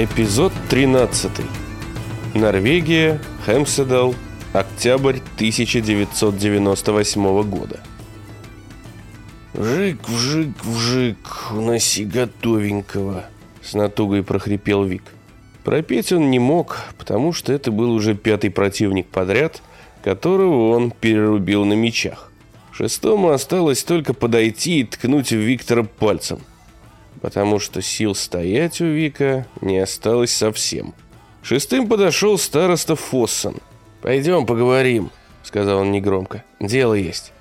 Эпизод 13. Норвегия, Хемседал, октябрь 1998 года. «Вжик, вжик, вжик, уноси готовенького», — с натугой прохрипел Вик. Пропеть он не мог, потому что это был уже пятый противник подряд, которого он перерубил на мечах. Шестому осталось только подойти и ткнуть в Виктора пальцем потому что сил стоять у Вика не осталось совсем. Шестым подошел староста Фоссон. «Пойдем поговорим», — сказал он негромко. «Дело есть».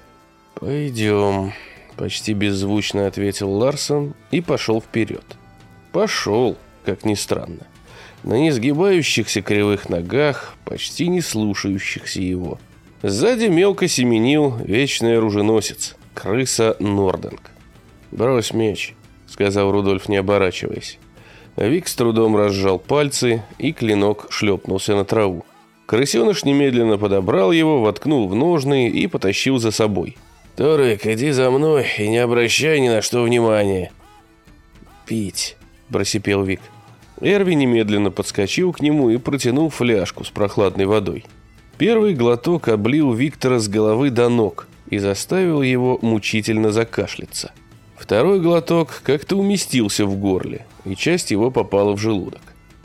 «Пойдем», — почти беззвучно ответил Ларсон и пошел вперед. Пошел, как ни странно. На несгибающихся кривых ногах, почти не слушающихся его. Сзади мелко семенил вечный оруженосец, крыса Норденг. «Брось меч», сказал Рудольф, не оборачиваясь. Вик с трудом разжал пальцы, и клинок шлепнулся на траву. Крысеныш немедленно подобрал его, воткнул в ножны и потащил за собой. «Торик, иди за мной и не обращай ни на что внимания». «Пить», – просипел Вик. Эрви немедленно подскочил к нему и протянул фляжку с прохладной водой. Первый глоток облил Виктора с головы до ног и заставил его мучительно закашляться. Второй глоток как-то уместился в горле, и часть его попала в желудок.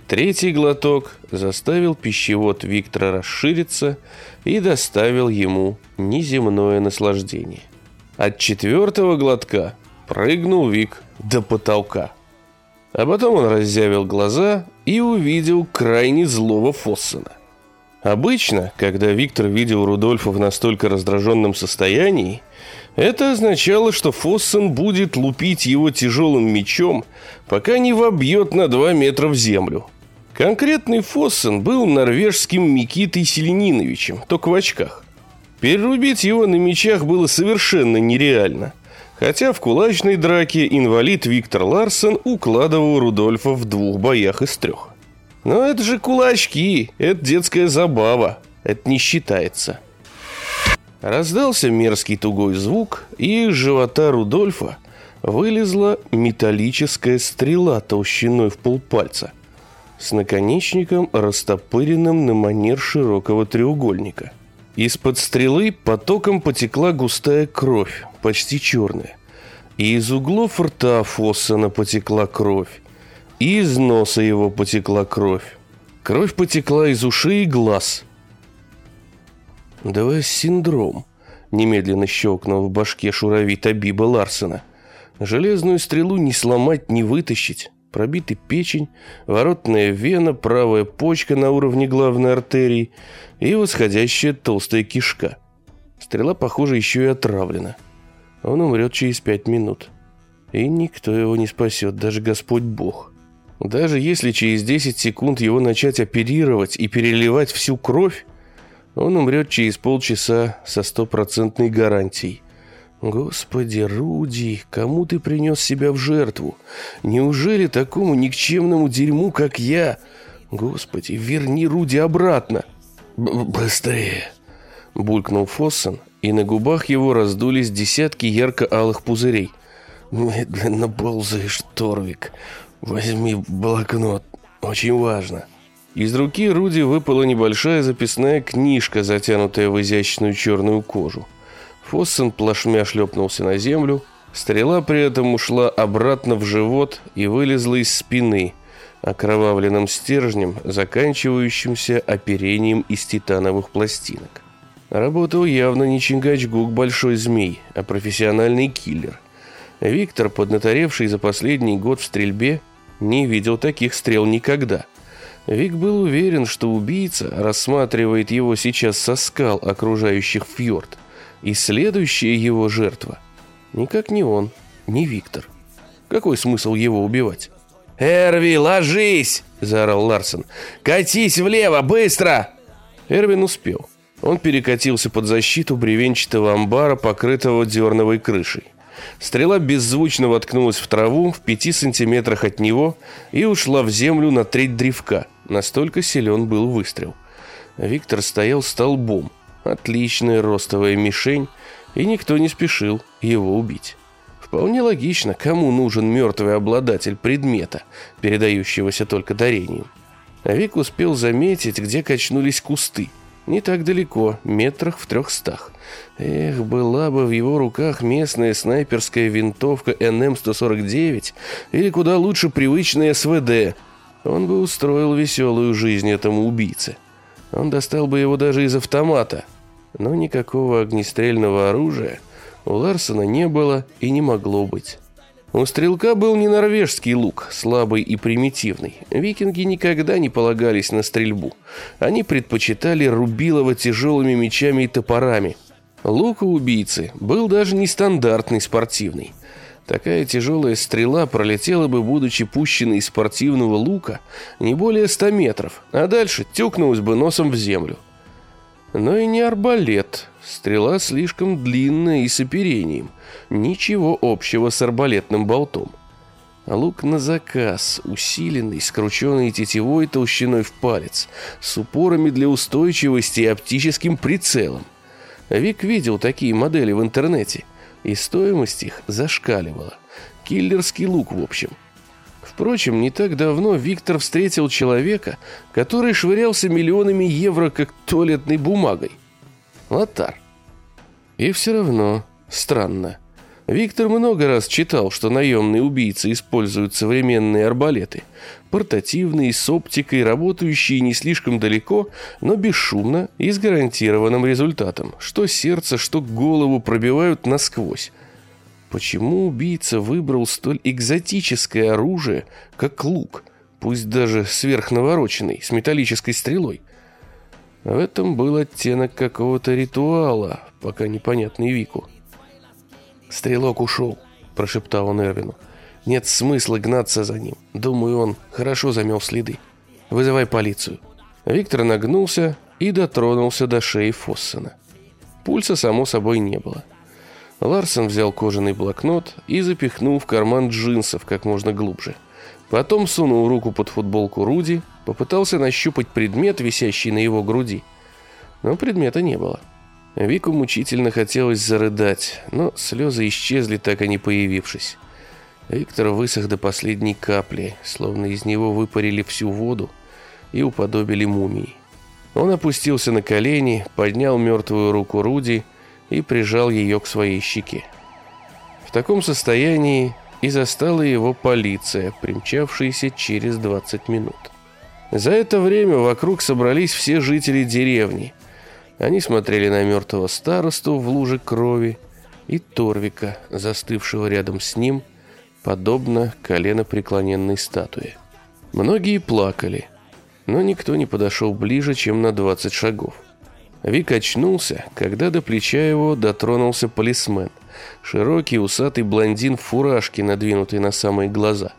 Третий глоток заставил пищевод Виктора расшириться и доставил ему неземное наслаждение. От четвертого глотка прыгнул Вик до потолка. А потом он раззявил глаза и увидел крайне злого Фоссена. Обычно, когда Виктор видел Рудольфа в настолько раздраженном состоянии, это означало, что Фоссен будет лупить его тяжелым мечом, пока не вобьет на два метра в землю. Конкретный Фоссен был норвежским Микитой Селениновичем, только в очках. Перерубить его на мечах было совершенно нереально. Хотя в кулачной драке инвалид Виктор Ларсен укладывал Рудольфа в двух боях из трех. Но это же кулачки, это детская забава, это не считается. Раздался мерзкий тугой звук, и из живота Рудольфа вылезла металлическая стрела толщиной в полпальца с наконечником, растопыренным на манер широкого треугольника. Из-под стрелы потоком потекла густая кровь, почти черная. И из углов рта Фоссена потекла кровь, и из носа его потекла кровь. Кровь потекла из ушей и глаз – ДВС-синдром, немедленно щелкнул в башке шурави Табиба Ларсена. Железную стрелу не сломать, не вытащить. Пробитый печень, воротная вена, правая почка на уровне главной артерии и восходящая толстая кишка. Стрела, похоже, еще и отравлена. Он умрет через пять минут. И никто его не спасет, даже Господь Бог. Даже если через 10 секунд его начать оперировать и переливать всю кровь, он умрет через полчаса со стопроцентной гарантией. Господи, Руди, кому ты принес себя в жертву? Неужели такому никчемному дерьму, как я? Господи, верни Руди обратно. Б Быстрее! Булькнул Фоссен, и на губах его раздулись десятки ярко-алых пузырей. Медленно ползаешь, Торвик. Возьми блокнот. Очень важно. Из руки Руди выпала небольшая записная книжка, затянутая в изящную черную кожу. Фоссен плашмя шлепнулся на землю. Стрела при этом ушла обратно в живот и вылезла из спины, окровавленным стержнем, заканчивающимся оперением из титановых пластинок. Работал явно не Чингачгук Большой Змей, а профессиональный киллер. Виктор, поднаторевший за последний год в стрельбе, не видел таких стрел никогда – Вик был уверен, что убийца рассматривает его сейчас со скал, окружающих фьорд, и следующая его жертва никак не он, не Виктор. Какой смысл его убивать? «Эрви, ложись!» – заорал Ларсен. «Катись влево, быстро!» Эрвин успел. Он перекатился под защиту бревенчатого амбара, покрытого дерновой крышей. Стрела беззвучно воткнулась в траву в пяти сантиметрах от него и ушла в землю на треть древка. Настолько силен был выстрел. Виктор стоял столбом. Отличная ростовая мишень, и никто не спешил его убить. Вполне логично, кому нужен мертвый обладатель предмета, передающегося только дарением. Вик успел заметить, где качнулись кусты. Не так далеко, метрах в трехстах. Эх, была бы в его руках местная снайперская винтовка НМ-149 или куда лучше привычная СВД. Он бы устроил веселую жизнь этому убийце. Он достал бы его даже из автомата. Но никакого огнестрельного оружия у Ларсона не было и не могло быть. У стрелка был не норвежский лук, слабый и примитивный. Викинги никогда не полагались на стрельбу. Они предпочитали рубилово тяжелыми мечами и топорами. Лук у убийцы был даже нестандартный спортивный. Такая тяжелая стрела пролетела бы, будучи пущенной из спортивного лука, не более 100 метров, а дальше тюкнулась бы носом в землю. Но и не арбалет. Стрела слишком длинная и с оперением. Ничего общего с арбалетным болтом. лук на заказ, усиленный, скрученный тетивой толщиной в палец, с упорами для устойчивости и оптическим прицелом. Вик видел такие модели в интернете, и стоимость их зашкаливала. Киллерский лук, в общем. Впрочем, не так давно Виктор встретил человека, который швырялся миллионами евро как туалетной бумагой. Лотар. И все равно странно. Виктор много раз читал, что наемные убийцы используют современные арбалеты. Портативные, с оптикой, работающие не слишком далеко, но бесшумно и с гарантированным результатом. Что сердце, что голову пробивают насквозь. Почему убийца выбрал столь экзотическое оружие, как лук, пусть даже сверхнавороченный, с металлической стрелой? В этом был оттенок какого-то ритуала, пока непонятный Вику. «Стрелок ушел», – прошептал он Эрвину. «Нет смысла гнаться за ним. Думаю, он хорошо замел следы. Вызывай полицию». Виктор нагнулся и дотронулся до шеи Фоссена. Пульса, само собой, не было. Ларсон взял кожаный блокнот и запихнул в карман джинсов как можно глубже. Потом сунул руку под футболку Руди, попытался нащупать предмет, висящий на его груди. Но предмета не было. Вику мучительно хотелось зарыдать, но слезы исчезли, так и не появившись. Виктор высох до последней капли, словно из него выпарили всю воду и уподобили мумии. Он опустился на колени, поднял мертвую руку Руди и прижал ее к своей щеке. В таком состоянии и застала его полиция, примчавшаяся через 20 минут. За это время вокруг собрались все жители деревни. Они смотрели на мертвого старосту в луже крови и Торвика, застывшего рядом с ним, подобно коленопреклоненной статуе. Многие плакали, но никто не подошел ближе, чем на 20 шагов. Вик очнулся, когда до плеча его дотронулся полисмен. Широкий усатый блондин в фуражке, надвинутой на самые глаза.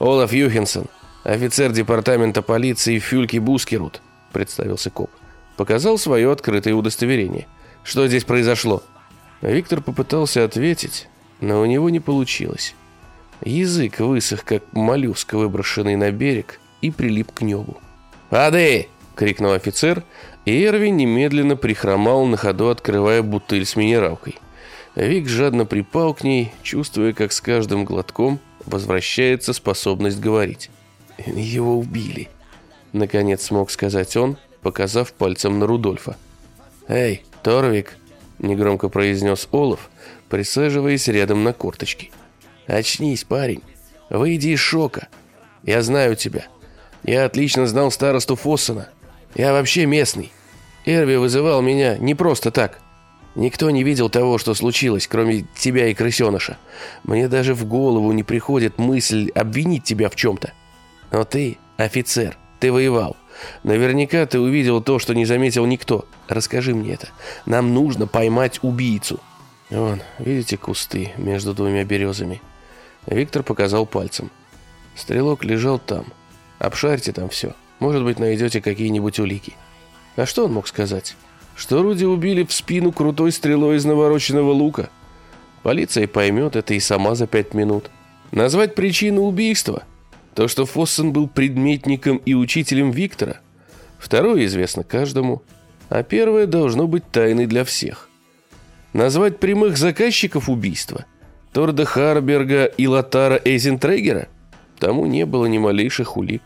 «Олаф Юхенсон, офицер департамента полиции Фюльки Бускерут», представился коп. Показал свое открытое удостоверение. «Что здесь произошло?» Виктор попытался ответить, но у него не получилось. Язык высох, как моллюск, выброшенный на берег, и прилип к небу. «Ады!» — крикнул офицер, и Эрви немедленно прихромал на ходу, открывая бутыль с минералкой. Вик жадно припал к ней, чувствуя, как с каждым глотком возвращается способность говорить. «Его убили», — наконец смог сказать он, показав пальцем на Рудольфа. «Эй, Торвик», — негромко произнес Олаф, присаживаясь рядом на корточки. «Очнись, парень. Выйди из шока. Я знаю тебя. Я отлично знал старосту Фоссена. Я вообще местный. Эрви вызывал меня не просто так. Никто не видел того, что случилось, кроме тебя и крысеныша. Мне даже в голову не приходит мысль обвинить тебя в чем-то. Но ты офицер, ты воевал. Наверняка ты увидел то, что не заметил никто. Расскажи мне это. Нам нужно поймать убийцу. Вон, видите кусты между двумя березами? Виктор показал пальцем. Стрелок лежал там. Обшарьте там все. Может быть, найдете какие-нибудь улики. А что он мог сказать? Что Руди убили в спину крутой стрелой из навороченного лука? Полиция поймет это и сама за пять минут. Назвать причину убийства? То, что Фоссен был предметником и учителем Виктора? Второе известно каждому, а первое должно быть тайной для всех. Назвать прямых заказчиков убийства? Торда Харберга и Латара Эйзентрегера? Тому не было ни малейших улик.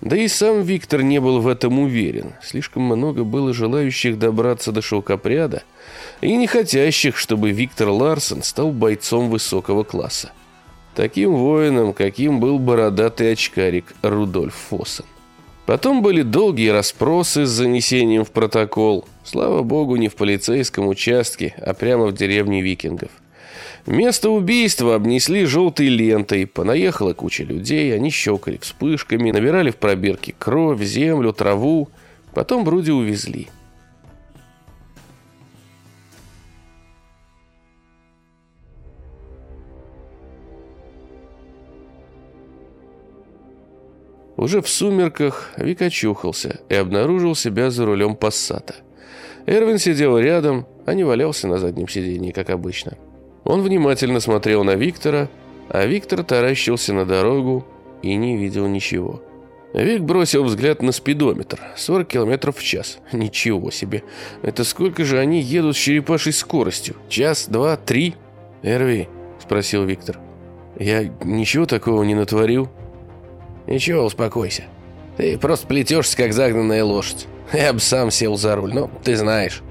Да и сам Виктор не был в этом уверен. Слишком много было желающих добраться до шелкопряда и не хотящих, чтобы Виктор Ларсон стал бойцом высокого класса. Таким воином, каким был бородатый очкарик Рудольф Фоссен. Потом были долгие расспросы с занесением в протокол. Слава богу, не в полицейском участке, а прямо в деревне викингов. Место убийства обнесли желтой лентой, понаехала куча людей, они щелкали вспышками, набирали в пробирки кровь, землю, траву, потом вроде увезли. Уже в сумерках Вик очухался и обнаружил себя за рулем пассата. Эрвин сидел рядом, а не валялся на заднем сиденье, как обычно. Он внимательно смотрел на Виктора, а Виктор таращился на дорогу и не видел ничего. Вик бросил взгляд на спидометр. 40 километров в час. Ничего себе. Это сколько же они едут с черепашей скоростью? Час, два, три? «Эрви?» – спросил Виктор. «Я ничего такого не натворил?» «Ничего, успокойся. Ты просто плетешься, как загнанная лошадь. Я бы сам сел за руль, но ты знаешь».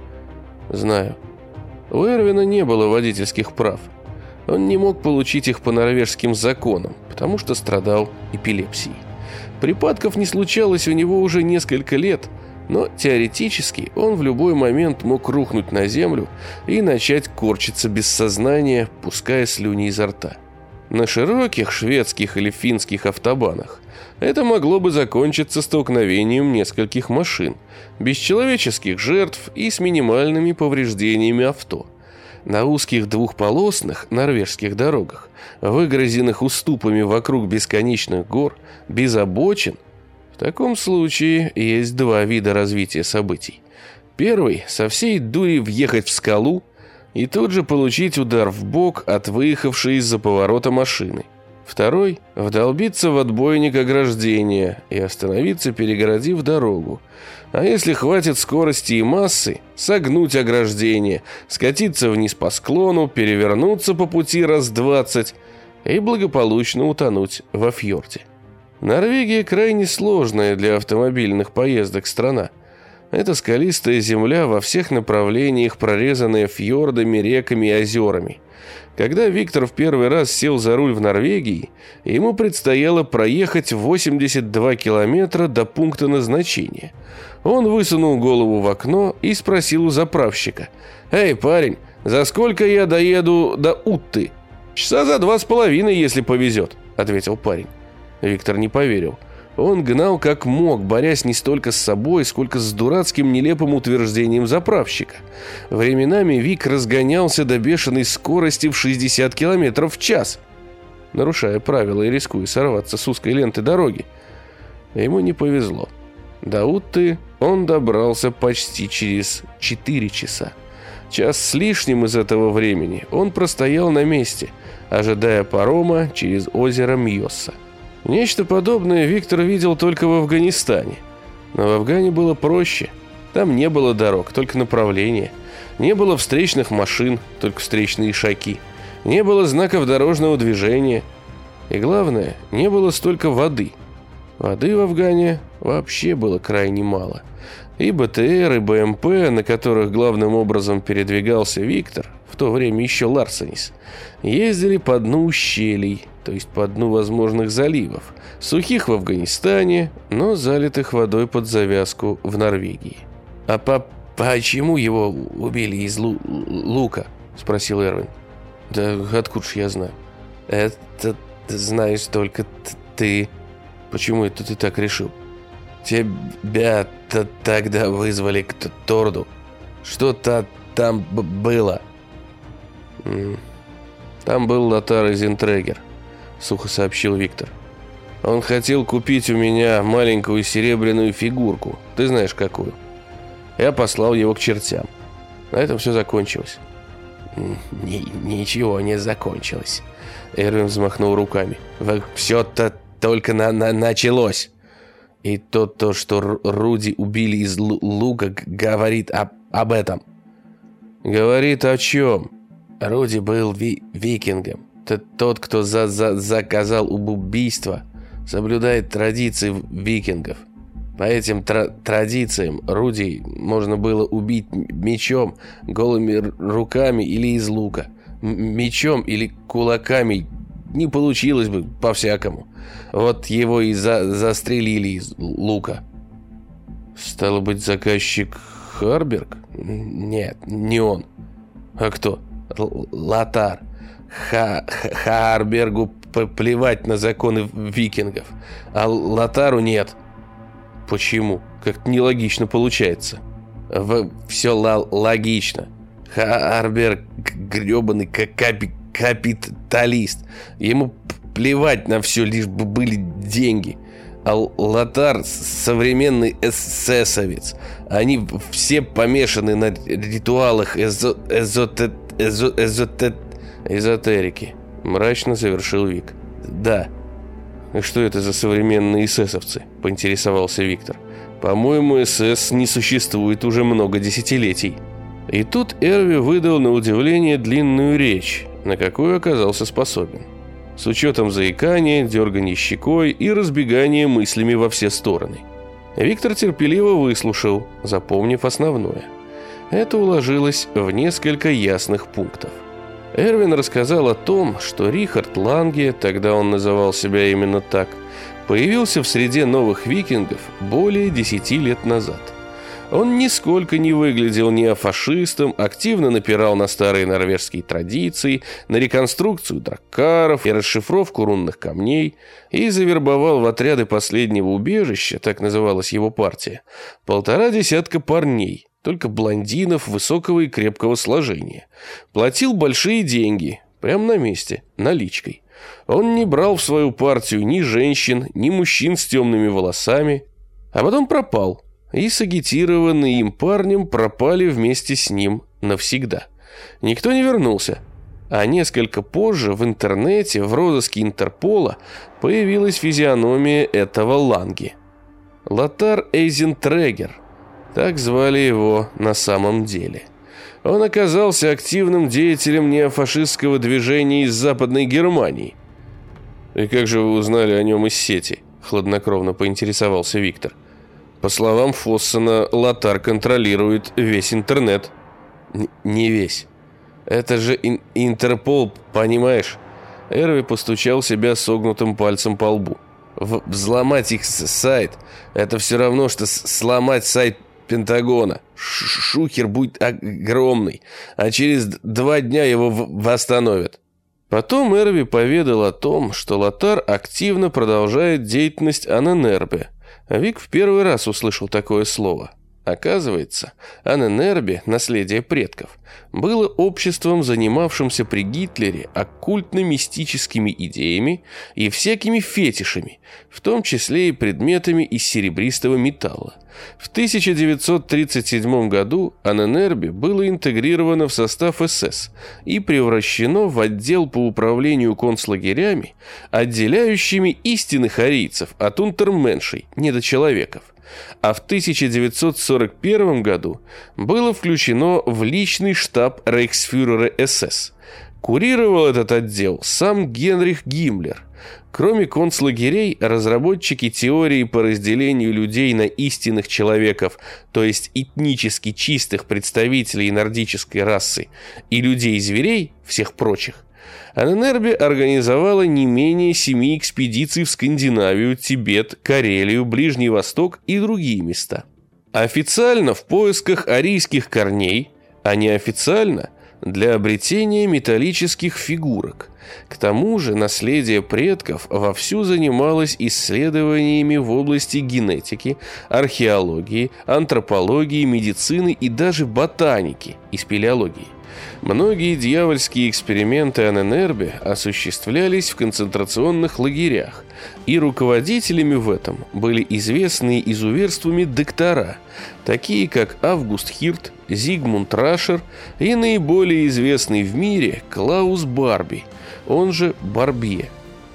«Знаю. У Эрвина не было водительских прав. Он не мог получить их по норвежским законам, потому что страдал эпилепсией. Припадков не случалось у него уже несколько лет, но теоретически он в любой момент мог рухнуть на землю и начать корчиться без сознания, пуская слюни изо рта. На широких шведских или финских автобанах это могло бы закончиться столкновением нескольких машин, без человеческих жертв и с минимальными повреждениями авто. На узких двухполосных норвежских дорогах, выгрозенных уступами вокруг бесконечных гор, без обочин, в таком случае есть два вида развития событий. Первый – со всей дури въехать в скалу и тут же получить удар в бок от выехавшей из-за поворота машины. Второй – вдолбиться в отбойник ограждения и остановиться, перегородив дорогу. А если хватит скорости и массы, согнуть ограждение, скатиться вниз по склону, перевернуться по пути раз двадцать и благополучно утонуть во фьорде. Норвегия крайне сложная для автомобильных поездок страна. Это скалистая земля во всех направлениях, прорезанная фьордами, реками и озерами. Когда Виктор в первый раз сел за руль в Норвегии, ему предстояло проехать 82 километра до пункта назначения. Он высунул голову в окно и спросил у заправщика. «Эй, парень, за сколько я доеду до Утты?» «Часа за два с половиной, если повезет», — ответил парень. Виктор не поверил. Он гнал как мог, борясь не столько с собой, сколько с дурацким нелепым утверждением заправщика. Временами Вик разгонялся до бешеной скорости в 60 км в час, нарушая правила и рискуя сорваться с узкой ленты дороги. Ему не повезло. До Утты он добрался почти через 4 часа. Час с лишним из этого времени он простоял на месте, ожидая парома через озеро Мьосса. Нечто подобное Виктор видел только в Афганистане. Но в Афгане было проще. Там не было дорог, только направления. Не было встречных машин, только встречные шаки. Не было знаков дорожного движения. И главное, не было столько воды. Воды в Афгане вообще было крайне мало. И БТР, и БМП, на которых главным образом передвигался Виктор, в то время еще Ларсенис, ездили по дну ущелий, то есть по дну возможных заливов, сухих в Афганистане, но залитых водой под завязку в Норвегии. «А по почему его убили из лу лука?» – спросил Эрвин. «Да откуда ж я знаю?» «Это знаешь только ты...» «Почему это ты так решил?» «Тебя -то тогда вызвали к Торду. Что-то там было». «Там был Лотар Зентрегер», — сухо сообщил Виктор. «Он хотел купить у меня маленькую серебряную фигурку. Ты знаешь, какую. Я послал его к чертям. На этом все закончилось». «Ничего не закончилось», — Эрвин взмахнул руками. «Все-то только на на началось». И то, то, что Руди убили из лука, говорит об, об этом. Говорит о чем? Руди был ви викингом. Тот, кто за за заказал убийство, соблюдает традиции викингов. По этим тра традициям Руди можно было убить мечом, голыми руками или из лука. М мечом или кулаками не получилось бы по-всякому. Вот его и за застрелили из лука. Стало быть, заказчик Харберг? Нет, не он. А кто? Л Лотар. Ха Харбергу плевать на законы викингов, а Лотару нет. Почему? Как-то нелогично получается. В все логично. Харберг гребаный капи капиталист. Ему плевать на все, лишь бы были деньги. А Лотар современный эсэсовец. Они все помешаны на ритуалах эзо, эзоте, эзо, эзоте, эзотерики. Мрачно завершил Вик. Да. Что это за современные эсэсовцы? Поинтересовался Виктор. По-моему, СС не существует уже много десятилетий. И тут Эрви выдал на удивление длинную речь, на какую оказался способен. С учетом заикания, дергания щекой и разбегания мыслями во все стороны. Виктор терпеливо выслушал, запомнив основное. Это уложилось в несколько ясных пунктов. Эрвин рассказал о том, что Рихард Ланге, тогда он называл себя именно так, появился в среде новых викингов более десяти лет назад. Он нисколько не выглядел неофашистом, активно напирал на старые норвежские традиции, на реконструкцию драккаров и расшифровку рунных камней и завербовал в отряды последнего убежища, так называлась его партия, полтора десятка парней, только блондинов высокого и крепкого сложения. Платил большие деньги, прямо на месте, наличкой. Он не брал в свою партию ни женщин, ни мужчин с темными волосами, а потом пропал, и сагитированные им парнем пропали вместе с ним навсегда. Никто не вернулся, а несколько позже в интернете в розыске Интерпола появилась физиономия этого Ланги. Лотар Эйзентрегер – так звали его на самом деле. Он оказался активным деятелем неофашистского движения из Западной Германии. «И как же вы узнали о нем из сети?» – хладнокровно поинтересовался Виктор. «По словам Фоссена, Лотар контролирует весь интернет». Н «Не весь. Это же ин Интерпол, понимаешь?» Эрви постучал себя согнутым пальцем по лбу. В взломать их сайт – это все равно, что сломать сайт Пентагона. Шухер будет огромный, а через два дня его восстановят. Потом Эрви поведал о том, что Лотар активно продолжает деятельность Аненербе. Вик в первый раз услышал такое слово. Оказывается, Аненербе, наследие предков, было обществом, занимавшимся при Гитлере оккультно-мистическими идеями и всякими фетишами, в том числе и предметами из серебристого металла. В 1937 году Аненербе было интегрировано в состав СС и превращено в отдел по управлению концлагерями, отделяющими истинных арийцев от унтерменшей, недочеловеков а в 1941 году было включено в личный штаб рейхсфюрера СС. Курировал этот отдел сам Генрих Гиммлер. Кроме концлагерей, разработчики теории по разделению людей на истинных человеков, то есть этнически чистых представителей нордической расы, и людей-зверей, всех прочих, Аненербе организовала не менее семи экспедиций в Скандинавию, Тибет, Карелию, Ближний Восток и другие места. Официально в поисках арийских корней, а неофициально для обретения металлических фигурок. К тому же наследие предков вовсю занималось исследованиями в области генетики, археологии, антропологии, медицины и даже ботаники и спелеологии. Многие дьявольские эксперименты Аненербе осуществлялись в концентрационных лагерях, и руководителями в этом были известные изуверствами доктора, такие как Август Хирт, Зигмунд Рашер и наиболее известный в мире Клаус Барби, он же Барбье.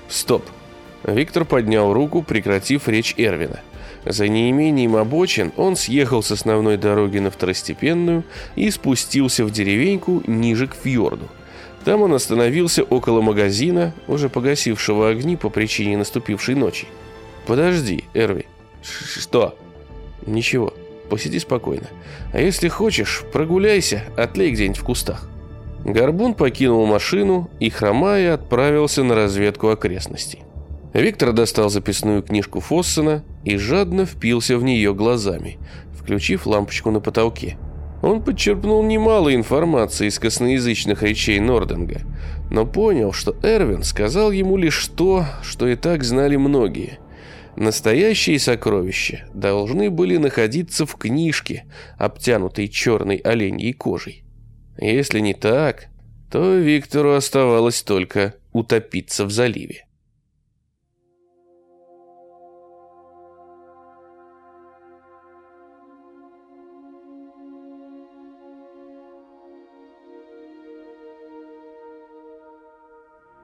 Стоп. Виктор поднял руку, прекратив речь Эрвина. За неимением обочин он съехал с основной дороги на второстепенную и спустился в деревеньку ниже к фьорду. Там он остановился около магазина, уже погасившего огни по причине наступившей ночи. «Подожди, Эрви». «Что?» «Ничего, посиди спокойно. А если хочешь, прогуляйся, отлей где-нибудь в кустах». Горбун покинул машину и, хромая, отправился на разведку окрестностей. Виктор достал записную книжку Фоссена и жадно впился в нее глазами, включив лампочку на потолке. Он подчерпнул немало информации из косноязычных речей Норденга, но понял, что Эрвин сказал ему лишь то, что и так знали многие. Настоящие сокровища должны были находиться в книжке, обтянутой черной оленьей кожей. Если не так, то Виктору оставалось только утопиться в заливе.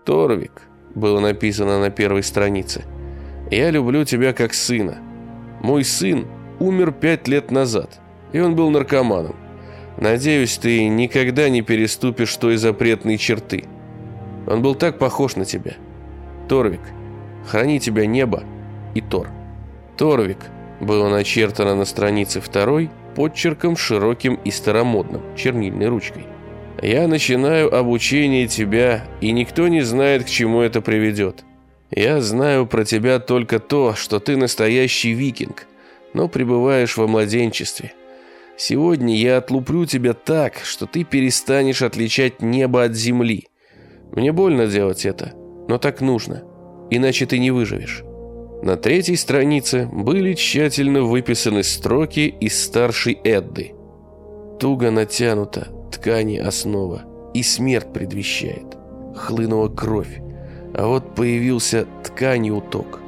Торвик, было написано на первой странице. Я люблю тебя как сына. Мой сын умер пять лет назад, и он был наркоманом. Надеюсь, ты никогда не переступишь той запретной черты. Он был так похож на тебя. Торвик, храни тебя небо и Тор. Торвик было начертано на странице второй подчерком широким и старомодным, чернильной ручкой. Я начинаю обучение тебя, и никто не знает, к чему это приведет. Я знаю про тебя только то, что ты настоящий викинг, но пребываешь во младенчестве. Сегодня я отлуплю тебя так, что ты перестанешь отличать небо от земли. Мне больно делать это, но так нужно, иначе ты не выживешь. На третьей странице были тщательно выписаны строки из старшей Эдды. Туго натянуто, ткани основа, и смерть предвещает. Хлынула кровь, а вот появился ткани уток.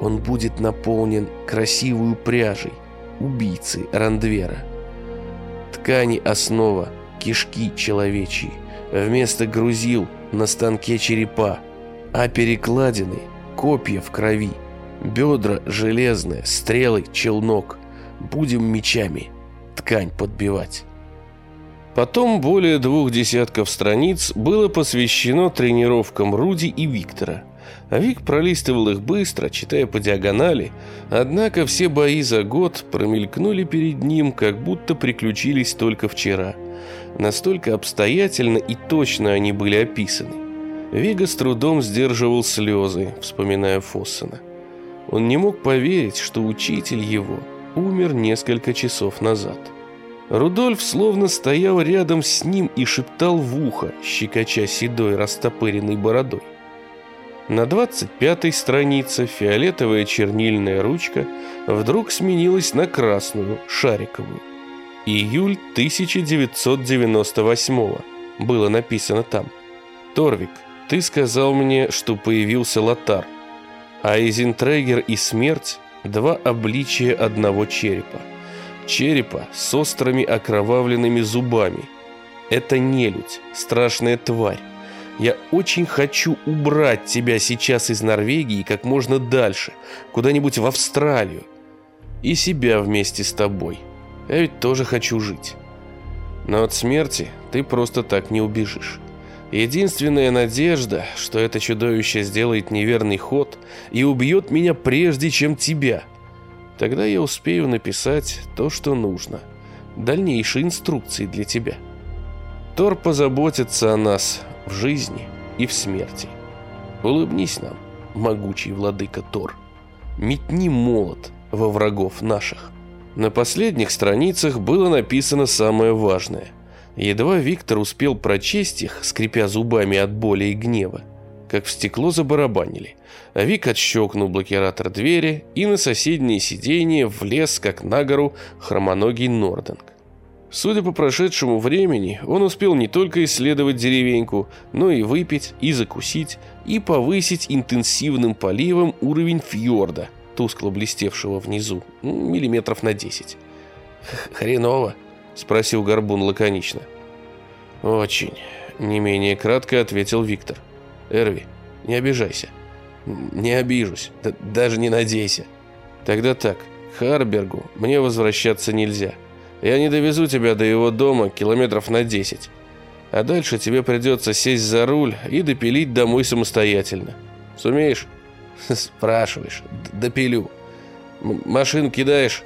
Он будет наполнен красивую пряжей, убийцы Рандвера. Ткани основа, кишки человечьи, вместо грузил на станке черепа, а перекладины – копья в крови, бедра железные, стрелы, челнок. Будем мечами ткань подбивать. Потом более двух десятков страниц было посвящено тренировкам Руди и Виктора. А Вик пролистывал их быстро, читая по диагонали, однако все бои за год промелькнули перед ним, как будто приключились только вчера. Настолько обстоятельно и точно они были описаны. Вига с трудом сдерживал слезы, вспоминая Фоссена. Он не мог поверить, что учитель его умер несколько часов назад. Рудольф словно стоял рядом с ним и шептал в ухо, щекоча седой растопыренной бородой. На 25-й странице фиолетовая чернильная ручка вдруг сменилась на красную, шариковую. Июль 1998 было написано там. «Торвик, ты сказал мне, что появился Лотар, а Эйзентрегер и смерть – два обличия одного черепа черепа с острыми окровавленными зубами. Это нелюдь, страшная тварь. Я очень хочу убрать тебя сейчас из Норвегии как можно дальше, куда-нибудь в Австралию. И себя вместе с тобой. Я ведь тоже хочу жить. Но от смерти ты просто так не убежишь. Единственная надежда, что это чудовище сделает неверный ход и убьет меня прежде, чем тебя – Тогда я успею написать то, что нужно. Дальнейшие инструкции для тебя. Тор позаботится о нас в жизни и в смерти. Улыбнись нам, могучий владыка Тор. Метни молот во врагов наших. На последних страницах было написано самое важное. Едва Виктор успел прочесть их, скрипя зубами от боли и гнева, как в стекло забарабанили. А Вик отщелкнул блокиратор двери и на соседнее сиденье влез, как на гору, хромоногий Нординг. Судя по прошедшему времени, он успел не только исследовать деревеньку, но и выпить, и закусить, и повысить интенсивным поливом уровень фьорда, тускло блестевшего внизу, миллиметров на 10. «Хреново?» – спросил Горбун лаконично. «Очень», – не менее кратко ответил Виктор. – Эрви, не обижайся. Не обижусь, да, даже не надейся. Тогда так, к Харбергу мне возвращаться нельзя. Я не довезу тебя до его дома километров на 10. А дальше тебе придется сесть за руль и допилить домой самостоятельно. Сумеешь? Спрашиваешь. Допилю. М машин кидаешь?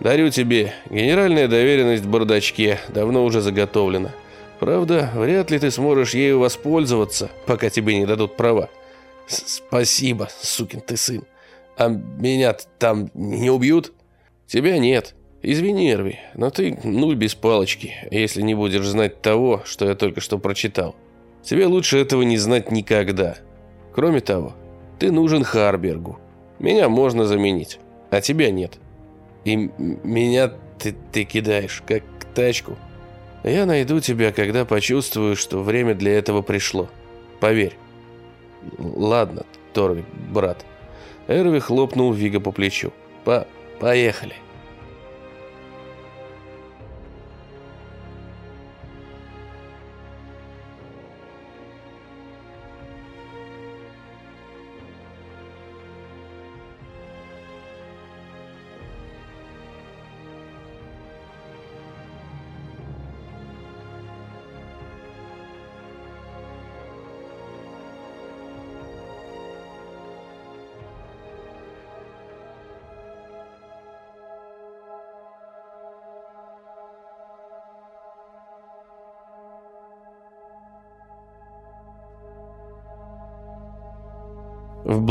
Дарю тебе. Генеральная доверенность в бардачке. Давно уже заготовлена. Правда, вряд ли ты сможешь ею воспользоваться, пока тебе не дадут права. Спасибо, сукин ты сын. А меня там не убьют? Тебя нет. Извини, Эрви, но ты нуль без палочки, если не будешь знать того, что я только что прочитал. Тебе лучше этого не знать никогда. Кроме того, ты нужен Харбергу. Меня можно заменить, а тебя нет. И меня ты, ты кидаешь, как тачку. Я найду тебя, когда почувствую, что время для этого пришло. Поверь. Ладно, Торвик, брат. Эрви хлопнул Вига по плечу. По поехали.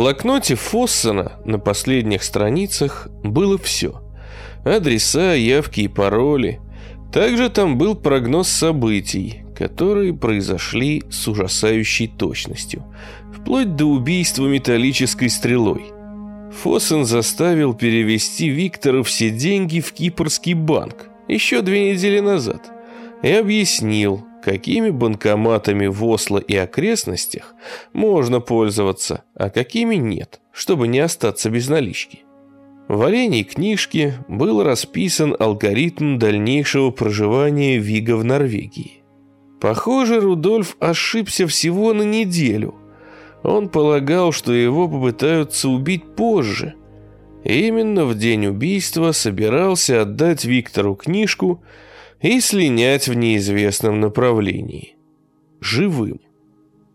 Блокноте Фоссена на последних страницах было все. Адреса, явки и пароли. Также там был прогноз событий, которые произошли с ужасающей точностью, вплоть до убийства металлической стрелой. Фоссен заставил перевести Виктора все деньги в Кипрский банк еще две недели назад и объяснил, какими банкоматами в Осло и окрестностях можно пользоваться, а какими нет, чтобы не остаться без налички. В оленей книжке был расписан алгоритм дальнейшего проживания Вига в Норвегии. Похоже, Рудольф ошибся всего на неделю. Он полагал, что его попытаются убить позже. И именно в день убийства собирался отдать Виктору книжку и слинять в неизвестном направлении. Живым.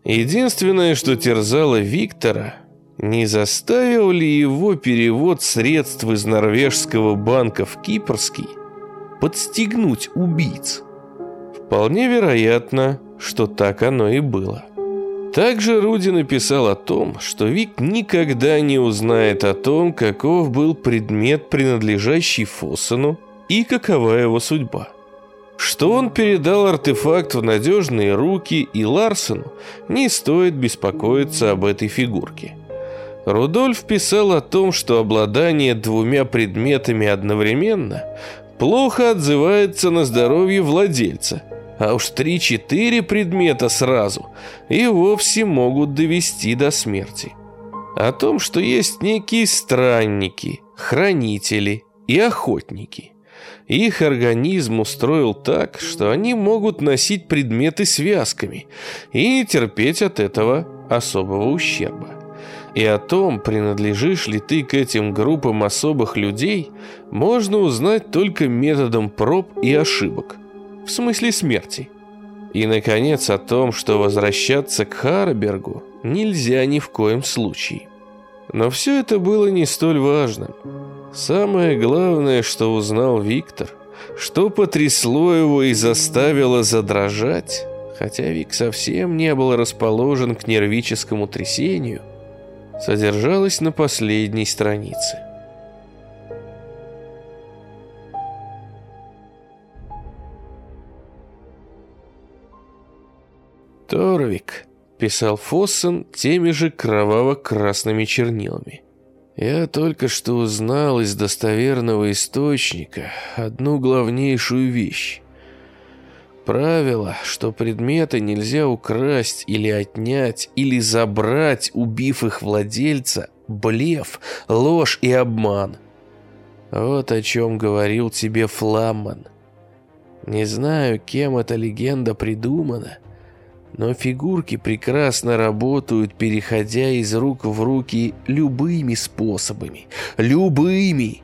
Единственное, что терзало Виктора, не заставил ли его перевод средств из норвежского банка в кипрский подстегнуть убийц. Вполне вероятно, что так оно и было. Также Руди написал о том, что Вик никогда не узнает о том, каков был предмет, принадлежащий Фоссену, и какова его судьба что он передал артефакт в надежные руки, и Ларсену не стоит беспокоиться об этой фигурке. Рудольф писал о том, что обладание двумя предметами одновременно плохо отзывается на здоровье владельца, а уж три-четыре предмета сразу и вовсе могут довести до смерти. О том, что есть некие странники, хранители и охотники – их организм устроил так, что они могут носить предметы связками и не терпеть от этого особого ущерба. И о том, принадлежишь ли ты к этим группам особых людей, можно узнать только методом проб и ошибок. В смысле смерти. И, наконец, о том, что возвращаться к Харбергу нельзя ни в коем случае. Но все это было не столь важным. Самое главное, что узнал Виктор, что потрясло его и заставило задрожать, хотя Вик совсем не был расположен к нервическому трясению, содержалось на последней странице. Торвик писал Фоссен теми же кроваво-красными чернилами. Я только что узнал из достоверного источника одну главнейшую вещь. Правило, что предметы нельзя украсть или отнять, или забрать, убив их владельца, блеф, ложь и обман. Вот о чем говорил тебе Фламман. Не знаю, кем эта легенда придумана, но фигурки прекрасно работают, переходя из рук в руки любыми способами. Любыми!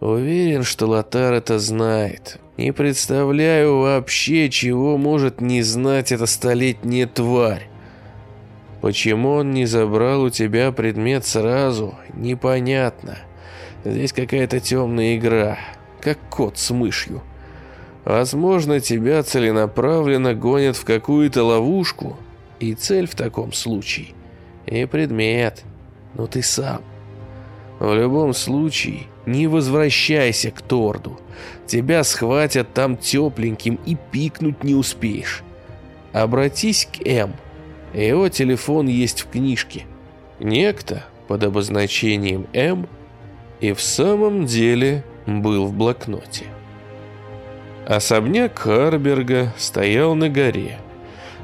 Уверен, что Лотар это знает. Не представляю вообще, чего может не знать эта столетняя тварь. Почему он не забрал у тебя предмет сразу, непонятно. Здесь какая-то темная игра, как кот с мышью. Возможно, тебя целенаправленно гонят в какую-то ловушку, и цель в таком случае и предмет, но ты сам. В любом случае, не возвращайся к Торду. Тебя схватят там тепленьким и пикнуть не успеешь. Обратись к М. Его телефон есть в книжке. Некто под обозначением М и в самом деле был в блокноте. Особняк Харберга стоял на горе.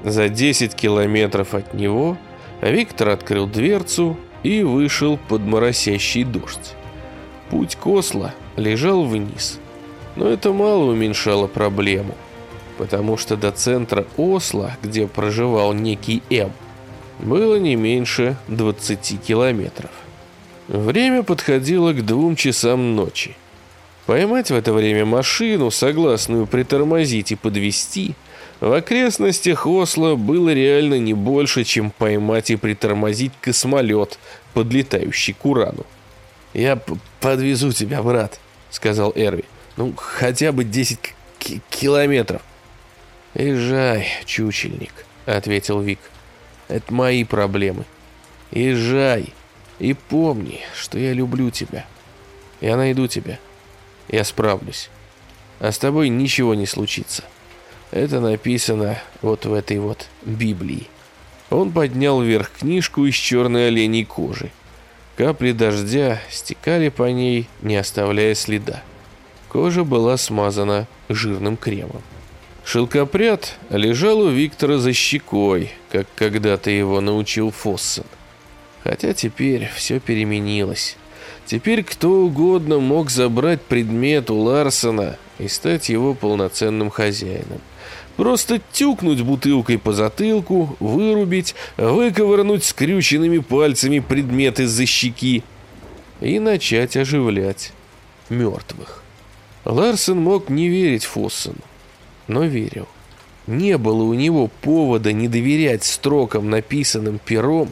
За 10 километров от него Виктор открыл дверцу и вышел под моросящий дождь. Путь к Осло лежал вниз, но это мало уменьшало проблему, потому что до центра Осло, где проживал некий М, было не меньше 20 километров. Время подходило к двум часам ночи. Поймать в это время машину, согласную притормозить и подвести, в окрестностях Осло было реально не больше, чем поймать и притормозить космолет, подлетающий к Урану. «Я подвезу тебя, брат», — сказал Эрви. «Ну, хотя бы 10 километров». «Езжай, чучельник», — ответил Вик. «Это мои проблемы. Езжай и помни, что я люблю тебя. Я найду тебя. Я справлюсь. А с тобой ничего не случится». Это написано вот в этой вот Библии. Он поднял вверх книжку из черной оленей кожи. Капли дождя стекали по ней, не оставляя следа. Кожа была смазана жирным кремом. Шелкопряд лежал у Виктора за щекой, как когда-то его научил Фоссен. Хотя теперь все переменилось. Теперь кто угодно мог забрать предмет у Ларсона и стать его полноценным хозяином. Просто тюкнуть бутылкой по затылку, вырубить, выковырнуть скрюченными пальцами предмет из-за щеки и начать оживлять мертвых. Ларсен мог не верить Фоссену, но верил. Не было у него повода не доверять строкам, написанным пером,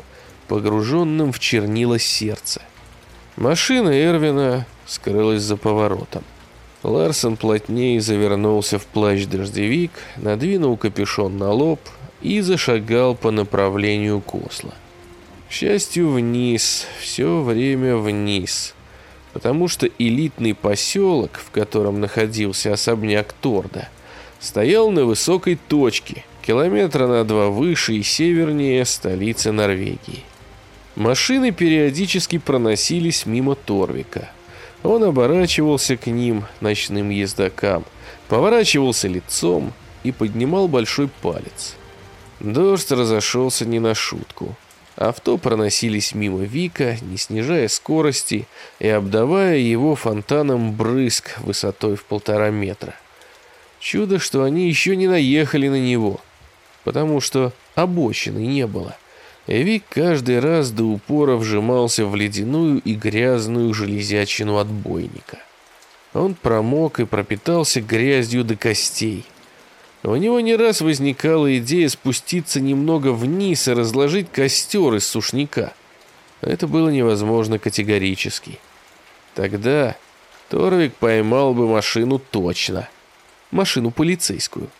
погруженным в чернила сердца. Машина Эрвина скрылась за поворотом. Ларсон плотнее завернулся в плащ-дождевик, надвинул капюшон на лоб и зашагал по направлению к Осло. К счастью, вниз, все время вниз, потому что элитный поселок, в котором находился особняк Торда, стоял на высокой точке, километра на два выше и севернее столицы Норвегии. Машины периодически проносились мимо Торвика – он оборачивался к ним, ночным ездокам, поворачивался лицом и поднимал большой палец. Дождь разошелся не на шутку. Авто проносились мимо Вика, не снижая скорости и обдавая его фонтаном брызг высотой в полтора метра. Чудо, что они еще не наехали на него, потому что обочины не было. Вик каждый раз до упора вжимался в ледяную и грязную железячину отбойника. Он промок и пропитался грязью до костей. У него не раз возникала идея спуститься немного вниз и разложить костер из сушняка. Это было невозможно категорически. Тогда Торвик поймал бы машину точно. Машину полицейскую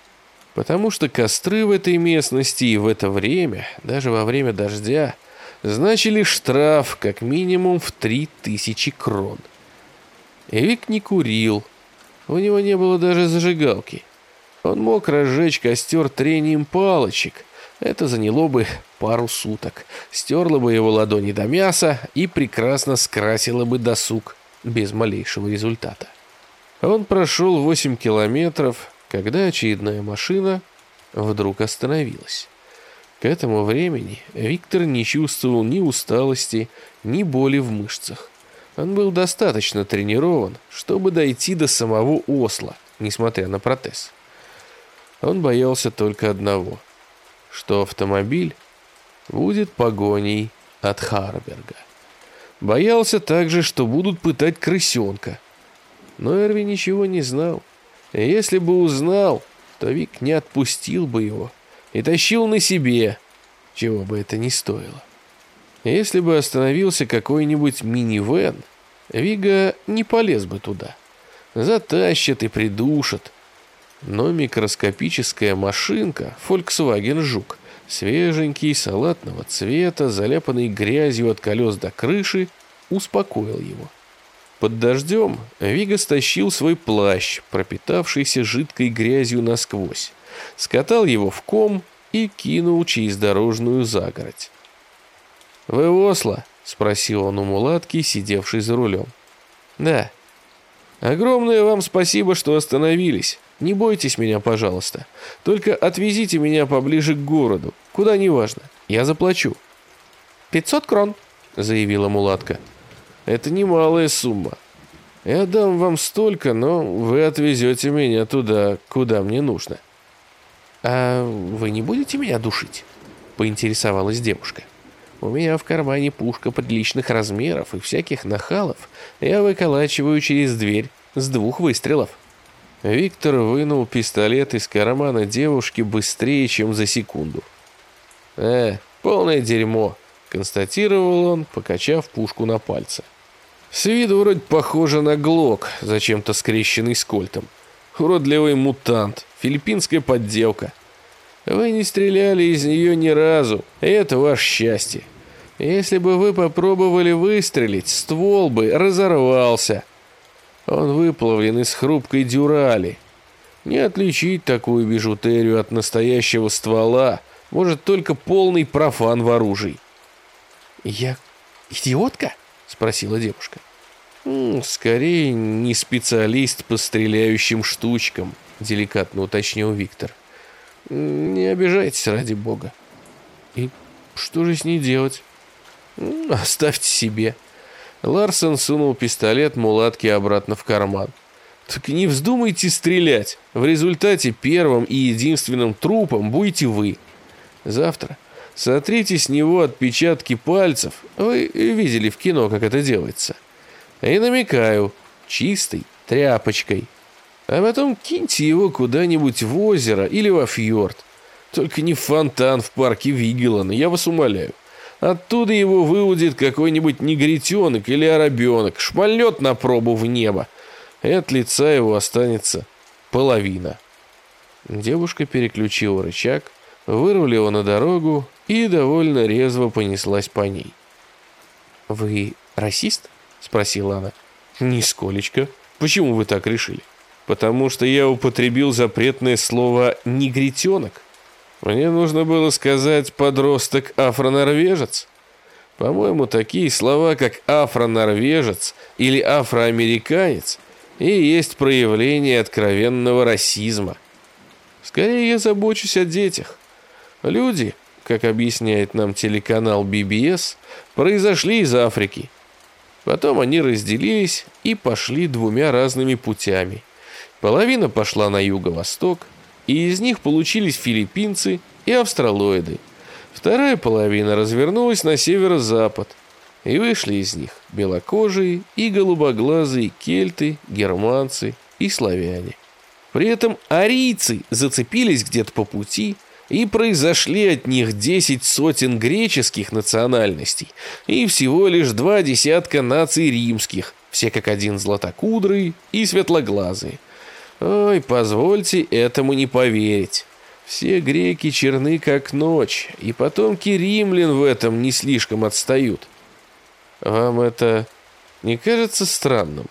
потому что костры в этой местности и в это время, даже во время дождя, значили штраф как минимум в три тысячи крон. Эвик не курил, у него не было даже зажигалки. Он мог разжечь костер трением палочек. Это заняло бы пару суток, стерло бы его ладони до мяса и прекрасно скрасило бы досуг без малейшего результата. Он прошел 8 километров, когда очередная машина вдруг остановилась. К этому времени Виктор не чувствовал ни усталости, ни боли в мышцах. Он был достаточно тренирован, чтобы дойти до самого Осла, несмотря на протез. Он боялся только одного, что автомобиль будет погоней от Харберга. Боялся также, что будут пытать крысенка. Но Эрви ничего не знал. Если бы узнал, то Вик не отпустил бы его и тащил на себе, чего бы это ни стоило. Если бы остановился какой-нибудь минивэн, Вига не полез бы туда. Затащит и придушит. Но микроскопическая машинка Volkswagen Жук, свеженький, салатного цвета, заляпанный грязью от колес до крыши, успокоил его. Под дождем Вига стащил свой плащ, пропитавшийся жидкой грязью насквозь, скатал его в ком и кинул через дорожную загородь. «Вы Осло?» — спросил он у мулатки, сидевшей за рулем. «Да». «Огромное вам спасибо, что остановились. Не бойтесь меня, пожалуйста. Только отвезите меня поближе к городу. Куда не важно. Я заплачу». «Пятьсот крон», — заявила мулатка. «Это немалая сумма. Я дам вам столько, но вы отвезете меня туда, куда мне нужно». «А вы не будете меня душить?» — поинтересовалась девушка. У меня в кармане пушка приличных размеров и всяких нахалов. Я выколачиваю через дверь с двух выстрелов. Виктор вынул пистолет из кармана девушки быстрее, чем за секунду. «Э, полное дерьмо», — констатировал он, покачав пушку на пальце. С виду вроде похоже на глок, зачем-то скрещенный с кольтом. Уродливый мутант, филиппинская подделка. Вы не стреляли из нее ни разу, это ваше счастье. Если бы вы попробовали выстрелить, ствол бы разорвался. Он выплавлен из хрупкой дюрали. Не отличить такую бижутерию от настоящего ствола может только полный профан в оружии. «Я идиотка?» — спросила девушка. «Скорее, не специалист по стреляющим штучкам», — деликатно уточнил Виктор. «Не обижайтесь, ради бога». «И что же с ней делать?» «Оставьте себе». Ларсон сунул пистолет мулатки обратно в карман. «Так не вздумайте стрелять. В результате первым и единственным трупом будете вы. Завтра сотрите с него отпечатки пальцев. Вы видели в кино, как это делается. И намекаю, чистой тряпочкой. А потом киньте его куда-нибудь в озеро или во фьорд. Только не в фонтан в парке Вигелана, я вас умоляю. Оттуда его выудит какой-нибудь негритенок или арабенок, шмальнет на пробу в небо, и от лица его останется половина. Девушка переключила рычаг, вырвала на дорогу и довольно резво понеслась по ней. «Вы расист?» — спросила она. «Нисколечко. Почему вы так решили?» «Потому что я употребил запретное слово «негритенок». Мне нужно было сказать «подросток-афронорвежец». По-моему, такие слова, как «афронорвежец» или «афроамериканец» и есть проявление откровенного расизма. Скорее, я забочусь о детях. Люди, как объясняет нам телеканал BBS, произошли из Африки. Потом они разделились и пошли двумя разными путями. Половина пошла на юго-восток, и из них получились филиппинцы и австралоиды. Вторая половина развернулась на северо-запад, и вышли из них белокожие и голубоглазые кельты, германцы и славяне. При этом арийцы зацепились где-то по пути и произошли от них десять сотен греческих национальностей и всего лишь два десятка наций римских, все как один златокудрые и светлоглазые – Ой, позвольте этому не поверить. Все греки черны как ночь, и потомки римлян в этом не слишком отстают. Вам это не кажется странным?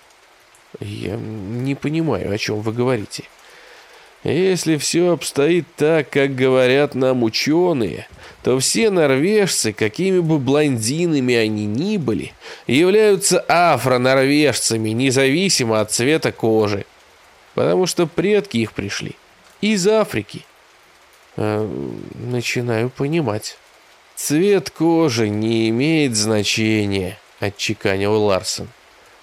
Я не понимаю, о чем вы говорите. Если все обстоит так, как говорят нам ученые, то все норвежцы, какими бы блондинами они ни были, являются афро-норвежцами, независимо от цвета кожи потому что предки их пришли из Африки. Э, начинаю понимать. Цвет кожи не имеет значения, отчеканил Ларсон.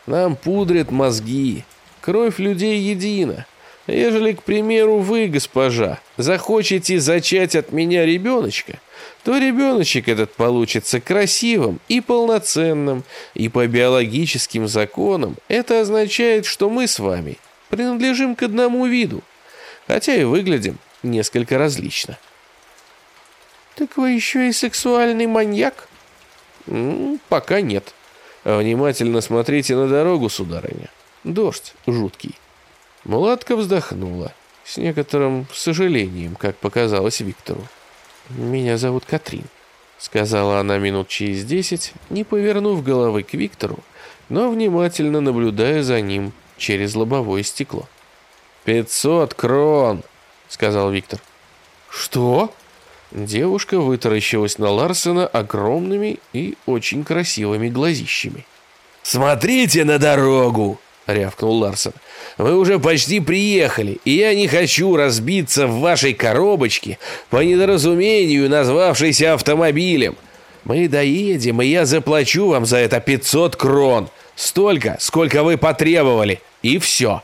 Нам пудрят мозги. Кровь людей едина. Ежели, к примеру, вы, госпожа, захочете зачать от меня ребеночка, то ребеночек этот получится красивым и полноценным, и по биологическим законам это означает, что мы с вами принадлежим к одному виду, хотя и выглядим несколько различно. Так вы еще и сексуальный маньяк? пока нет. Внимательно смотрите на дорогу, сударыня. Дождь жуткий. Мулатка вздохнула, с некоторым сожалением, как показалось Виктору. «Меня зовут Катрин», — сказала она минут через десять, не повернув головы к Виктору, но внимательно наблюдая за ним через лобовое стекло. «Пятьсот крон!» — сказал Виктор. «Что?» Девушка вытаращилась на Ларсена огромными и очень красивыми глазищами. «Смотрите на дорогу!» — рявкнул Ларсен. «Вы уже почти приехали, и я не хочу разбиться в вашей коробочке по недоразумению, назвавшейся автомобилем. Мы доедем, и я заплачу вам за это 500 крон. Столько, сколько вы потребовали, и все.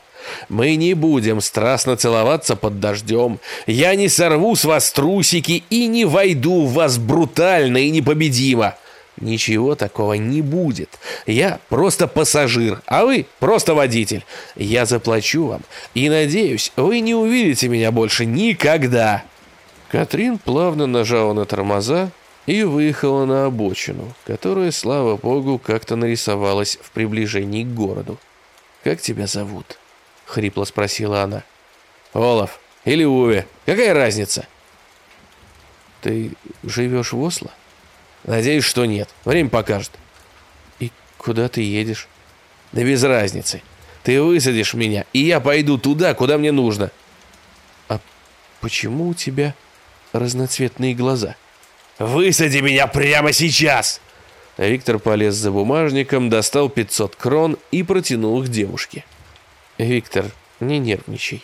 Мы не будем страстно целоваться под дождем. Я не сорву с вас трусики и не войду в вас брутально и непобедимо. Ничего такого не будет. Я просто пассажир, а вы просто водитель. Я заплачу вам, и надеюсь, вы не увидите меня больше никогда. Катрин плавно нажала на тормоза и выехала на обочину, которая, слава богу, как-то нарисовалась в приближении к городу. «Как тебя зовут?» — хрипло спросила она. «Олаф или Уве, какая разница?» «Ты живешь в Осло?» Надеюсь, что нет. Время покажет. И куда ты едешь? Да без разницы. Ты высадишь меня, и я пойду туда, куда мне нужно. А почему у тебя разноцветные глаза? Высади меня прямо сейчас! Виктор полез за бумажником, достал 500 крон и протянул их девушке. Виктор, не нервничай.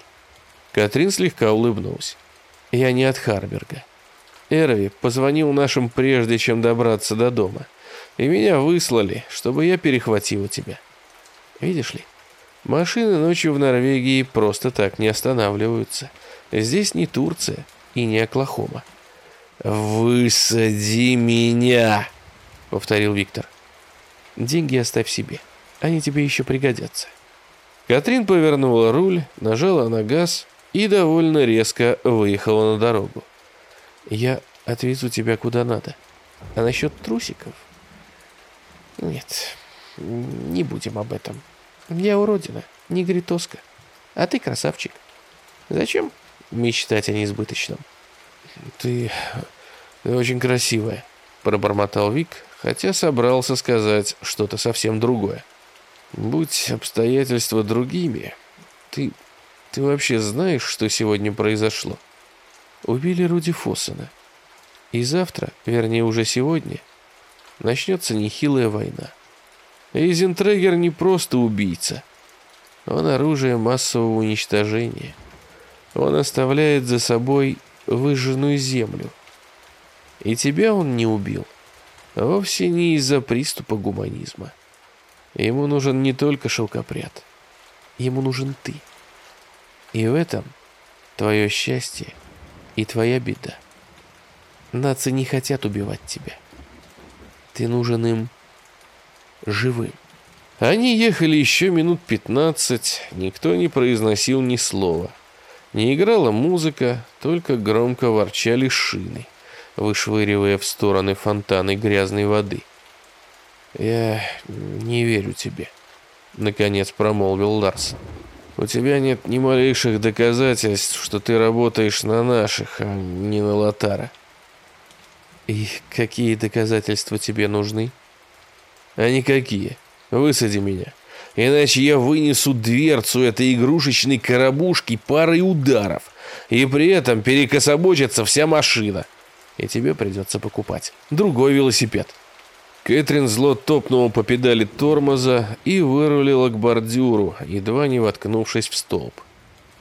Катрин слегка улыбнулась. Я не от Харберга. Эрви позвонил нашим прежде, чем добраться до дома. И меня выслали, чтобы я перехватил тебя. Видишь ли, машины ночью в Норвегии просто так не останавливаются. Здесь не Турция и не Оклахома. «Высади меня!» — повторил Виктор. «Деньги оставь себе. Они тебе еще пригодятся». Катрин повернула руль, нажала на газ и довольно резко выехала на дорогу. Я отвезу тебя куда надо. А насчет трусиков? Нет, не будем об этом. Я уродина, не гритоска. А ты красавчик. Зачем мечтать о неизбыточном? Ты, ты очень красивая, пробормотал Вик, хотя собрался сказать что-то совсем другое. Будь обстоятельства другими, ты, ты вообще знаешь, что сегодня произошло? Убили Руди Фоссена. И завтра, вернее уже сегодня, начнется нехилая война. Эйзентрегер не просто убийца. Он оружие массового уничтожения. Он оставляет за собой выжженную землю. И тебя он не убил. А вовсе не из-за приступа гуманизма. Ему нужен не только шелкопряд. Ему нужен ты. И в этом твое счастье – и твоя беда. Нации не хотят убивать тебя. Ты нужен им живым. Они ехали еще минут пятнадцать, никто не произносил ни слова. Не играла музыка, только громко ворчали шины, вышвыривая в стороны фонтаны грязной воды. «Я не верю тебе», — наконец промолвил Ларс. У тебя нет ни малейших доказательств, что ты работаешь на наших, а не на Лотара. И какие доказательства тебе нужны? А никакие. Высади меня. Иначе я вынесу дверцу этой игрушечной коробушки парой ударов. И при этом перекособочится вся машина. И тебе придется покупать другой велосипед. Кэтрин зло топнула по педали тормоза и вырулила к бордюру, едва не воткнувшись в столб.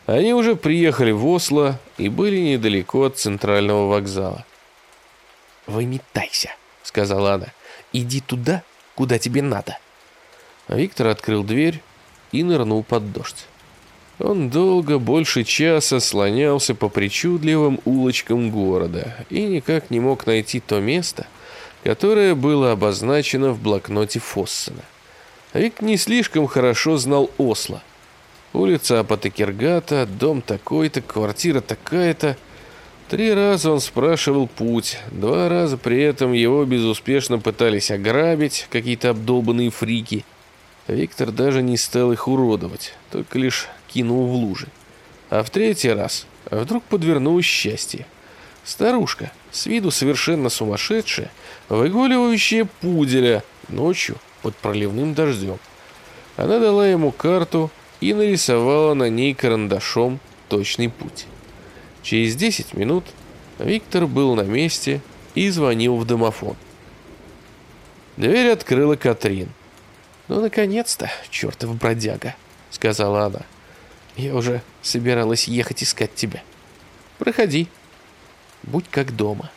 Они уже приехали в Осло и были недалеко от центрального вокзала. «Выметайся», — сказала она. «Иди туда, куда тебе надо». Виктор открыл дверь и нырнул под дождь. Он долго, больше часа слонялся по причудливым улочкам города и никак не мог найти то место, которое было обозначено в блокноте Фоссена. Вик не слишком хорошо знал Осло. Улица Апотекергата, дом такой-то, квартира такая-то. Три раза он спрашивал путь, два раза при этом его безуспешно пытались ограбить какие-то обдолбанные фрики. Виктор даже не стал их уродовать, только лишь кинул в лужи. А в третий раз вдруг подвернулось счастье. Старушка, с виду совершенно сумасшедшая, выгуливающая пуделя ночью под проливным дождем. Она дала ему карту и нарисовала на ней карандашом точный путь. Через 10 минут Виктор был на месте и звонил в домофон. Дверь открыла Катрин. «Ну, наконец-то, чертов бродяга», — сказала она. «Я уже собиралась ехать искать тебя. Проходи, будь как дома».